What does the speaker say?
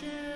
share.